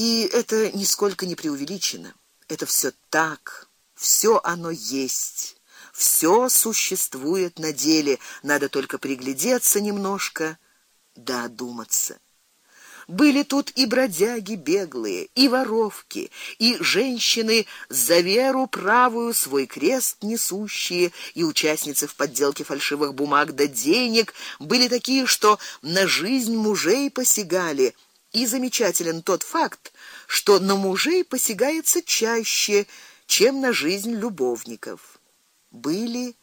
И это нисколько не преувеличено. Это все так, все оно есть. Все существует на деле, надо только приглядеться немножко, да одуматься. Были тут и бродяги беглые, и воровки, и женщины за веру правую свой крест несущие, и участницы в подделке фальшивых бумаг да денег, были такие, что на жизнь мужей посягали. И замечателен тот факт, что на мужей посягается чаще, чем на жизнь любовников. Были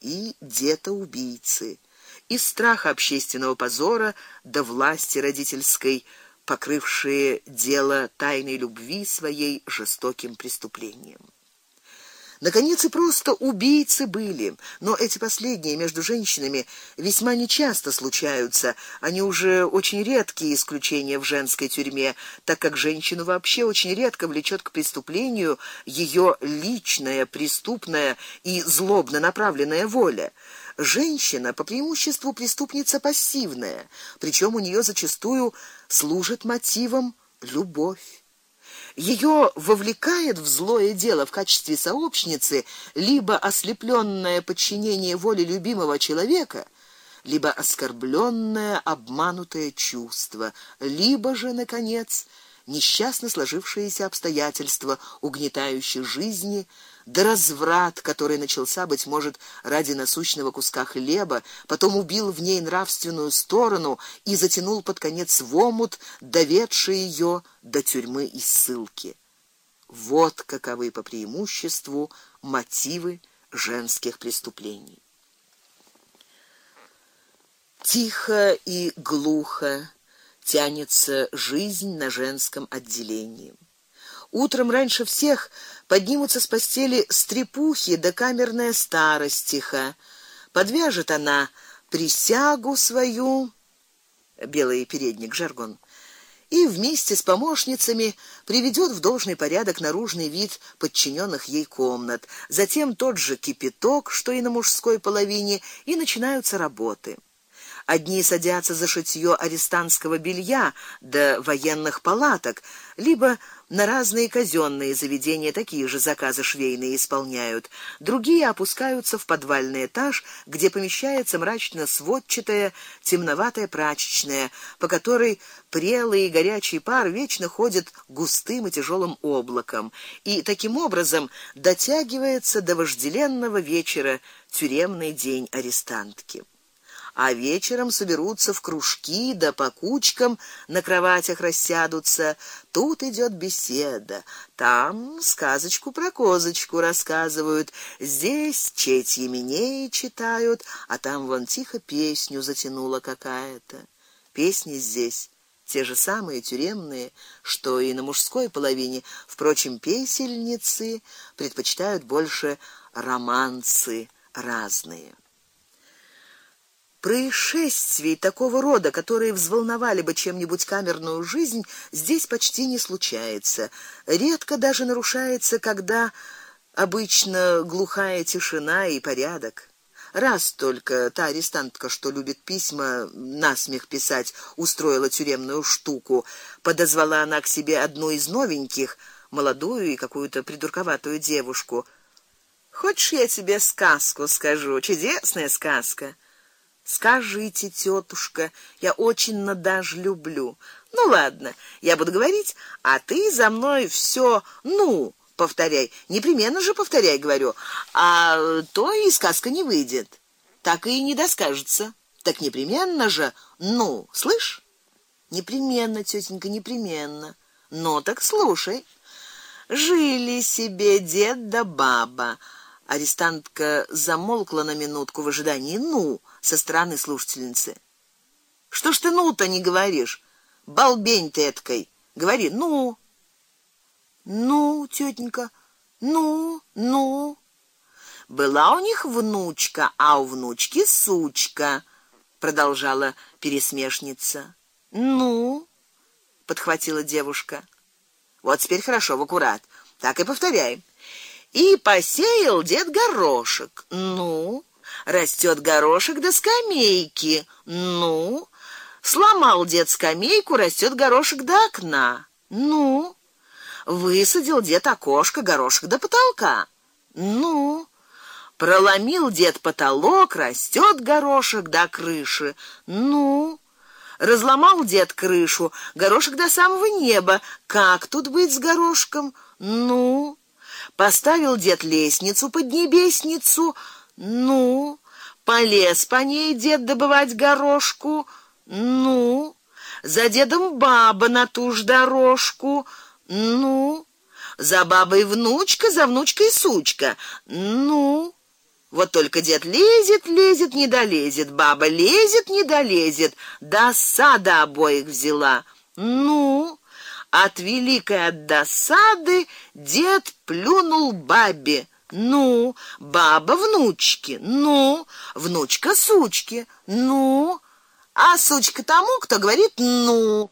и где-то-убийцы из страха общественного позора до власти родительской, покрывшие дело тайной любви своей жестоким преступлением. Наконец и просто убийцы были, но эти последние между женщинами весьма нечасто случаются. Они уже очень редкие исключения в женской тюрьме, так как женщину вообще очень редко влечет к преступлению ее личная, преступная и злобно направленная воля. Женщина по преимуществу преступница пассивная, причем у нее зачастую служит мотивом любовь. Ее вовлекает в злое дело в качестве сообщницы либо ослепленное подчинение воле любимого человека, либо оскорбленное, обманутое чувство, либо же наконец несчастно сложившиеся обстоятельства, угнетающие жизни, да разврат, который начался быть может ради насущного куска хлеба, потом убил в ней нравственную сторону и затянул под конец в омут, доведший ее до тюрьмы и ссылки. Вот каковы по преимуществу мотивы женских преступлений. Тихо и глухо тянется жизнь на женском отделении. Утром раньше всех поднимутся с постели стрепухи да камерная старостиха. Подвяжет она присягу свою, белый передник жаргон, и вместе с помощницами приведет в должный порядок наружный вид подчиненных ей комнат. Затем тот же кипяток, что и на мужской половине, и начинаются работы. Одни садятся за шитьё арестантского белья до военных палаток, либо на разные казённые заведения такие же заказы швейные исполняют. Другие опускаются в подвальный этаж, где помещается мрачно сводчатая темноватая прачечная, по которой прелый и горячий пар вечно ходит густым и тяжелым облаком, и таким образом дотягивается до вожделенного вечера тюремный день арестантки а вечером соберутся в кружки да по кучкам на кроватях рассядутся. Тут идет беседа, там сказочку про козочку рассказывают, здесь четь Еменеи читают, а там вон тихо песню затянула какая-то. Песни здесь те же самые тюремные, что и на мужской половине. Впрочем, песельницы предпочитают больше романсы разные. Происшествий такого рода, которые взволновали бы чем-нибудь камерную жизнь, здесь почти не случается. Редко даже нарушается, когда обычно глухая тишина и порядок. Раз только та арестантка, что любит письма насмех писать, устроила тюремную штуку, подозвала она к себе одну из новеньких, молодую и какую-то придурковатую девушку. Хочешь, я тебе сказку скажу, чудесная сказка. Скажите, тетушка, я очень надаж люблю. Ну ладно, я буду говорить, а ты за мной все, ну, повторяй. Непременно же повторяй, говорю. А то и сказка не выйдет. Так и не доскажется. Так непременно же, ну, слышь? Непременно, тетенька, непременно. Ну так слушай. Жили себе дед да баба. Арестантка замолкла на минутку в ожидании ну со стороны слушательницы. Что ж ты ну-то не говоришь? Балбень ты эткой. Говори: "Ну". Ну, тетенька. Ну, ну. Была у них внучка, а у внучки сучка, продолжала пересмешница. Ну, подхватила девушка. Вот теперь хорошо, в аккурат. Так и повторяй. И посеял дед горошек. Ну, растет горошек до скамейки. Ну, сломал дед скамейку, растет горошек до окна. Ну, высадил дед окошко горошек до потолка. Ну, проломил дед потолок, растет горошек до крыши. Ну, разломал дед крышу, горошек до самого неба. Как тут быть с горошком? Ну, поставил дед лестницу под небесницу. Ну, полез по ней дед добывать горошку. Ну, за дедом баба на ту ж дорожку. Ну, за бабой внучка, за внучкой сучка. Ну, вот только дед лезет, лезет, не долезет, баба лезет, не долезет, до сада обоих взяла. Ну, от великой от досады дед плюнул бабе. Ну, баба внучке. Ну, внучка сучке. Ну, а сучка тому, кто говорит ну.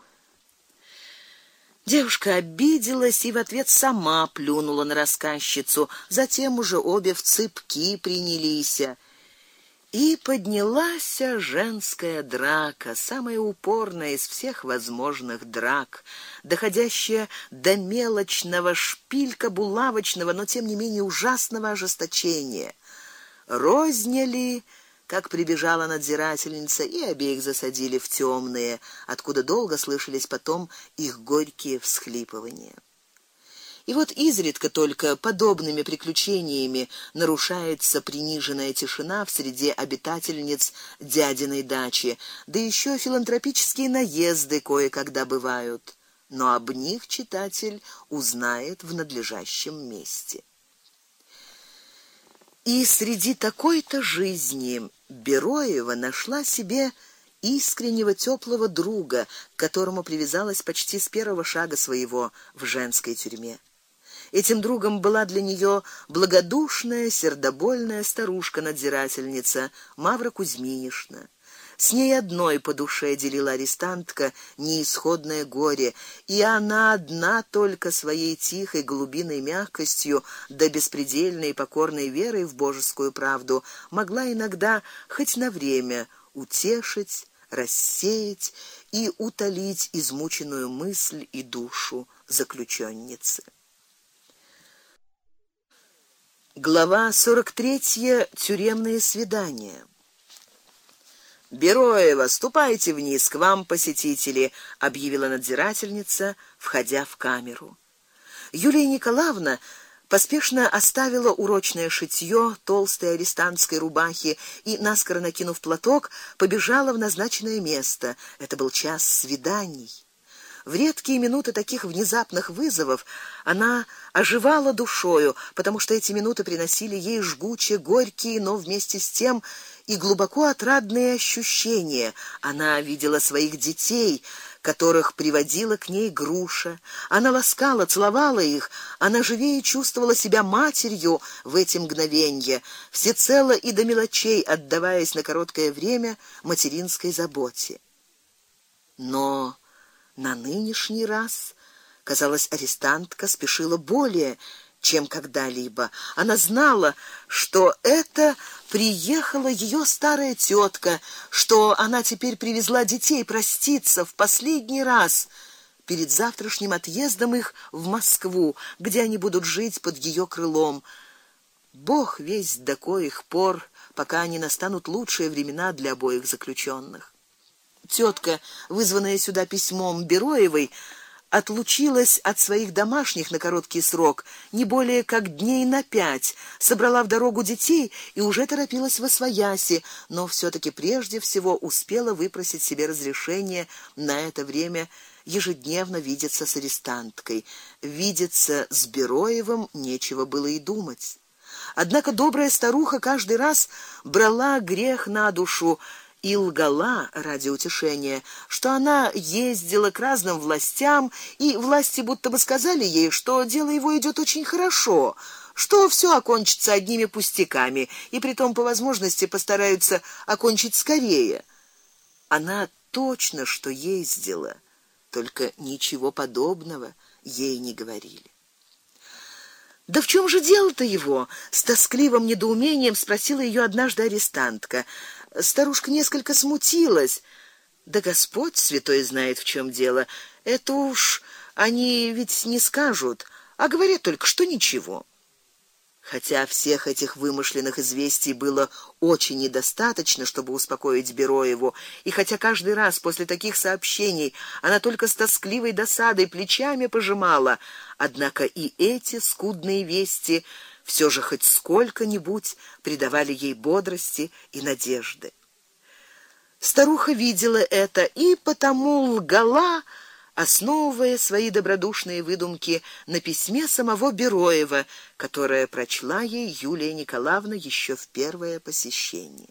Девушка обиделась и в ответ сама плюнула на рассказчицу. Затем уже обе в цыпки принялись. И поднялась женская драка, самая упорная из всех возможных драк, доходящая до мелочного шпилька булавочного, но тем не менее ужасного ожесточения. Розняли как прибежала надзирательница, и обеих засадили в темные, откуда долго слышались потом их горькие всхлипывания. И вот изредка только подобными приключениями нарушается приниженная тишина в среде обитательниц дядиной дачи, да еще филантропические наезды кое-когда бывают, но об них читатель узнает в надлежащем месте. И среди такой-то жизни Бероева нашла себе искреннего теплого друга, к которому привязалась почти с первого шага своего в женской тюрьме. Этим другом была для нее благодушная, сердобольная старушка-надзирательница Мавра Кузьминишна. С ней одной по душе делила арестантка неисходное горе, и она одна только своей тихой глубинной мягкостью да беспредельной покорной верой в божескую правду могла иногда хоть на время утешить, рассеять и утолить измученную мысль и душу заключенницы. Глава 43. Тюремные свидания. Бероева, ступайте вниз, к вам посетители, объявила надзирательница, входя в камеру. Юлия Николаевна поспешно оставила урочное шитье толстой арестантской рубахи и наскоро накинув платок, побежала в назначенное место. Это был час свиданий. В редкие минуты таких внезапных вызовов она оживала душою, потому что эти минуты приносили ей жгучие, горькие, но вместе с тем и глубоко отрадные ощущения. Она видела своих детей, которых приводила к ней груша. Она ласкала, целовала их, она живее чувствовала себя матерью в эти мгновения, всецело и до мелочей отдаваясь на короткое время материнской заботе. Но на нынешний раз, казалось, арестантка спешила более чем когда-либо. Она знала, что это приехала ее старая тетка, что она теперь привезла детей проститься в последний раз перед завтрашним отъездом их в Москву, где они будут жить под ее крылом. Бог весь до коих пор, пока не настанут лучшие времена для обоих заключенных. Тетка, вызванная сюда письмом Бероевой, отлучилась от своих домашних на короткий срок, не более как дней на пять, собрала в дорогу детей и уже торопилась во свояси, но все таки прежде всего успела выпросить себе разрешение на это время ежедневно видеться с арестанткой. Видеться с Бероевым нечего было и думать. Однако добрая старуха каждый раз брала грех на душу и лгала ради утешения, что она ездила к разным властям, и власти будто бы сказали ей, что дело его идет очень хорошо, что все окончится одними пустяками, и притом по возможности постараются окончить скорее. Она точно что ездила, только ничего подобного ей не говорили. Да в чем же дело-то его? с тоскливым недоумением спросила ее однажды арестантка. Старушка несколько смутилась. Да Господь святой знает, в чем дело. Это уж Они ведь не скажут, а говорят только, что ничего. Хотя всех этих вымышленных известий было очень недостаточно, чтобы успокоить Бероеву, и хотя каждый раз после таких сообщений она только с тоскливой досадой плечами пожимала, однако и эти скудные вести все же хоть сколько-нибудь придавали ей бодрости и надежды. Старуха видела это и потому лгала, основывая свои добродушные выдумки на письме самого Бероева, которое прочла ей Юлия Николаевна еще в первое посещение.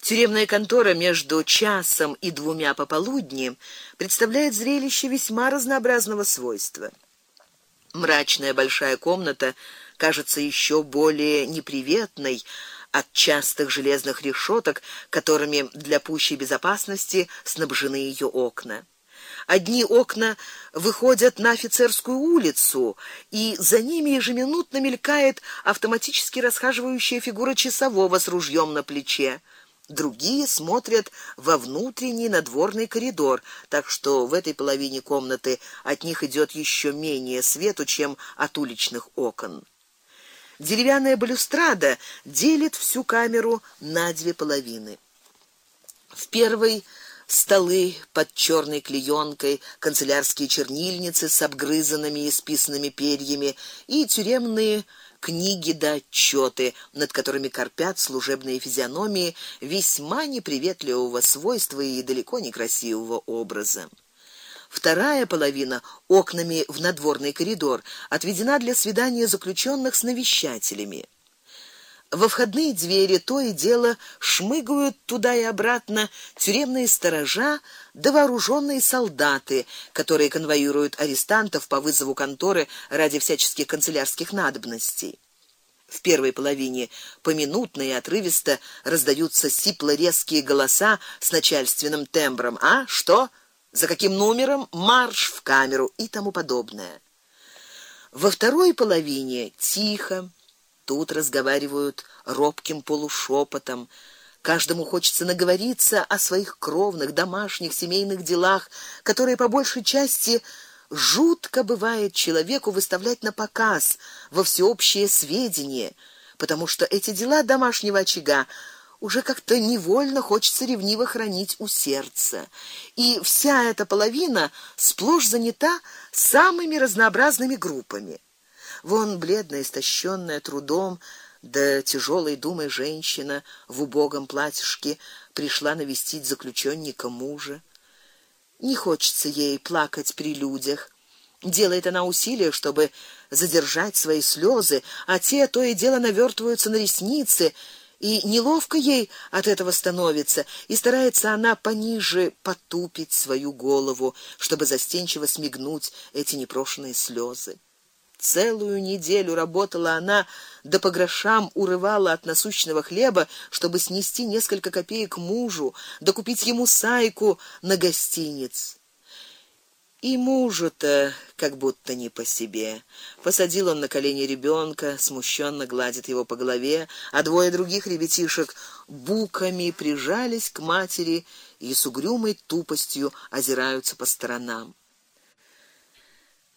Тюремная контора между часом и двумя пополудни представляет зрелище весьма разнообразного свойства. Мрачная большая комната кажется еще более неприветной от частых железных решеток, которыми для пущей безопасности снабжены ее окна. Одни окна выходят на офицерскую улицу, и за ними ежеминутно мелькает автоматически расхаживающая фигура часового с ружьем на плече. Другие смотрят во внутренний надворный коридор, так что в этой половине комнаты от них идет еще менее свету, чем от уличных окон. Деревянная балюстрада делит всю камеру на две половины. В первой столы под черной клеенкой, канцелярские чернильницы с обгрызанными и списанными перьями и тюремные книги да отчеты, над которыми корпят служебные физиономии весьма неприветливого свойства и далеко не красивого образа. Вторая половина окнами в надворный коридор отведена для свидания заключенных с навещателями. Во входные двери то и дело шмыгают туда и обратно тюремные сторожа да вооруженные солдаты, которые конвоируют арестантов по вызову конторы ради всяческих канцелярских надобностей. В первой половине поминутно и отрывисто раздаются сипло-резкие голоса с начальственным тембром: "А что? за каким номером марш в камеру и тому подобное. Во второй половине тихо, тут разговаривают робким полушепотом. Каждому хочется наговориться о своих кровных, домашних, семейных делах, которые по большей части жутко бывает человеку выставлять на показ во всеобщее сведение, потому что эти дела домашнего очага уже как-то невольно хочется ревниво хранить у сердца. И вся эта половина сплошь занята самыми разнообразными группами. Вон бледная, истощенная трудом, да тяжелой думой женщина в убогом платьишке пришла навестить заключенника мужа. Не хочется ей плакать при людях. Делает она усилия, чтобы задержать свои слезы, а те то и дело навертываются на ресницы и неловко ей от этого становится, и старается она пониже потупить свою голову, чтобы застенчиво смигнуть эти непрошеные слезы. Целую неделю работала она, да по грошам урывала от насущного хлеба, чтобы снести несколько копеек мужу, да ему сайку на гостиниц. И мужу-то как будто не по себе. Посадил он на колени ребенка, смущенно гладит его по голове, а двое других ребятишек буками прижались к матери и с угрюмой тупостью озираются по сторонам.